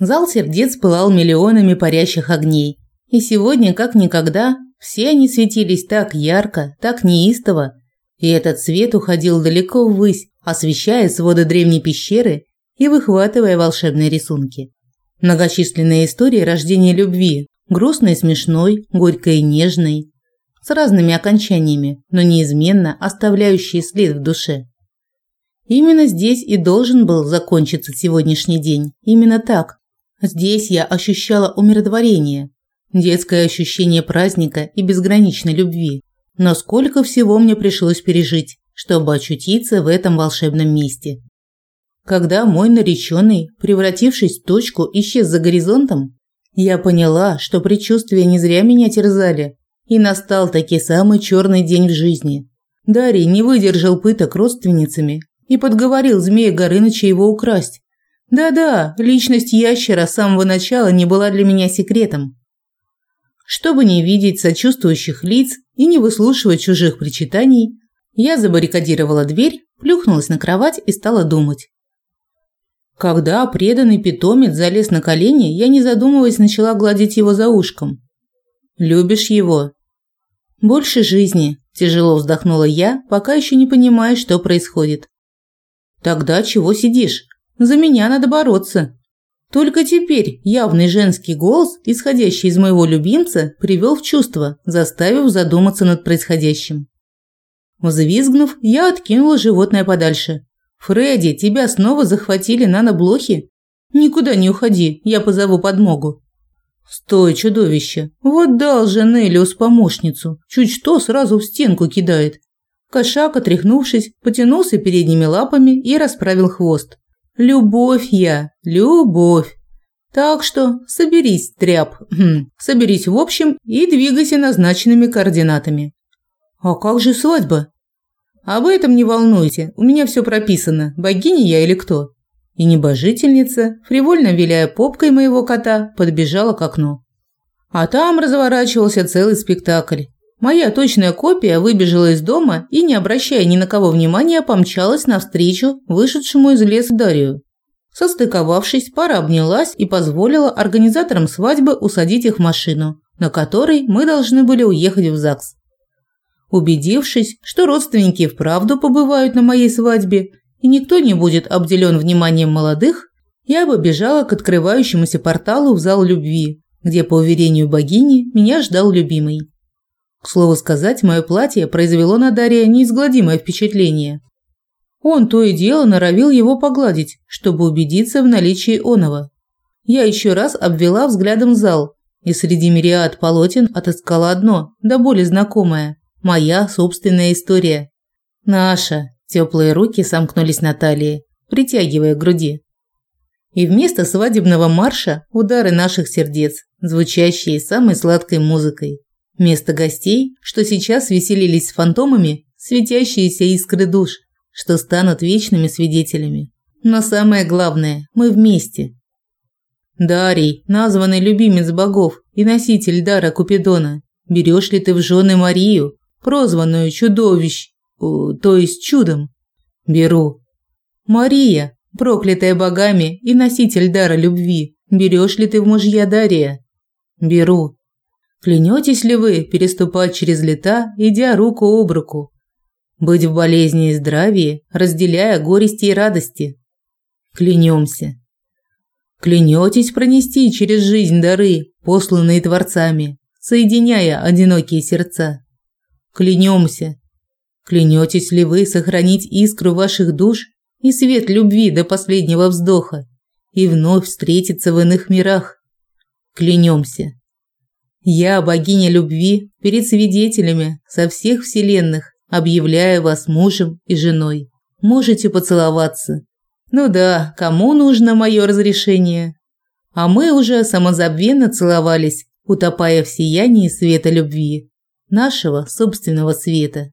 Зал сердец пылал миллионами парящих огней. И сегодня, как никогда, все они светились так ярко, так неистово, и этот свет уходил далеко ввысь, освещая своды древней пещеры и выхватывая волшебные рисунки. Многочисленные истории рождения любви, грустной смешной, горькой и нежной, с разными окончаниями, но неизменно оставляющие след в душе. Именно здесь и должен был закончиться сегодняшний день. Именно так. Здесь я ощущала умиротворение, детское ощущение праздника и безграничной любви. Но сколько всего мне пришлось пережить, чтобы очутиться в этом волшебном месте. Когда мой нареченный, превратившись в точку, исчез за горизонтом, я поняла, что предчувствия не зря меня терзали, и настал таки самый черный день в жизни. Дарий не выдержал пыток родственницами и подговорил Змея Горыныча его украсть. Да-да, личность ящера с самого начала не была для меня секретом. Чтобы не видеть сочувствующих лиц и не выслушивать чужих причитаний, я забаррикадировала дверь, плюхнулась на кровать и стала думать. Когда преданный питомец залез на колени, я, не задумываясь, начала гладить его за ушком. «Любишь его?» «Больше жизни», – тяжело вздохнула я, пока еще не понимая, что происходит. Тогда чего сидишь? За меня надо бороться. Только теперь явный женский голос, исходящий из моего любимца, привел в чувство, заставив задуматься над происходящим. Взвизгнув, я откинула животное подальше. «Фредди, тебя снова захватили наноблохи? Никуда не уходи, я позову подмогу». «Стой, чудовище! Вот дал же Неллиус помощницу. Чуть что, сразу в стенку кидает. Кошак, отряхнувшись, потянулся передними лапами и расправил хвост. «Любовь я, любовь!» Так что соберись, тряп, хм, соберись в общем и двигайся назначенными координатами. А как же свадьба? Об этом не волнуйте, у меня все прописано, богиня я или кто. И небожительница, фривольно виляя попкой моего кота, подбежала к окну. А там разворачивался целый спектакль. Моя точная копия выбежала из дома и, не обращая ни на кого внимания, помчалась навстречу вышедшему из леса Дарью. Состыковавшись, пара обнялась и позволила организаторам свадьбы усадить их в машину, на которой мы должны были уехать в ЗАГС. Убедившись, что родственники вправду побывают на моей свадьбе и никто не будет обделен вниманием молодых, я побежала к открывающемуся порталу в зал любви, где, по уверению богини, меня ждал любимый. К слову сказать, мое платье произвело на Дарья неизгладимое впечатление. Он то и дело норовил его погладить, чтобы убедиться в наличии оного. Я еще раз обвела взглядом зал и среди мириад полотен отыскала одно, да более знакомое – моя собственная история. Наша. Теплые руки сомкнулись на талии, притягивая к груди. И вместо свадебного марша удары наших сердец, звучащие самой сладкой музыкой. Вместо гостей, что сейчас веселились с фантомами, светящиеся искры душ, что станут вечными свидетелями. Но самое главное, мы вместе. Дарий, названный любимец богов и носитель дара Купидона, берешь ли ты в жены Марию, прозванную чудовищ, то есть чудом? Беру. Мария, проклятая богами и носитель дара любви, берешь ли ты в мужья Дария? Беру. Клянетесь ли вы переступать через лета, идя руку об руку? Быть в болезни и здравии, разделяя горести и радости? Клянемся. Клянетесь пронести через жизнь дары, посланные Творцами, соединяя одинокие сердца? Клянемся. Клянетесь ли вы сохранить искру ваших душ и свет любви до последнего вздоха и вновь встретиться в иных мирах? Клянемся. Я, богиня любви, перед свидетелями со всех вселенных объявляю вас мужем и женой. Можете поцеловаться. Ну да, кому нужно мое разрешение? А мы уже самозабвенно целовались, утопая в сиянии света любви, нашего собственного света.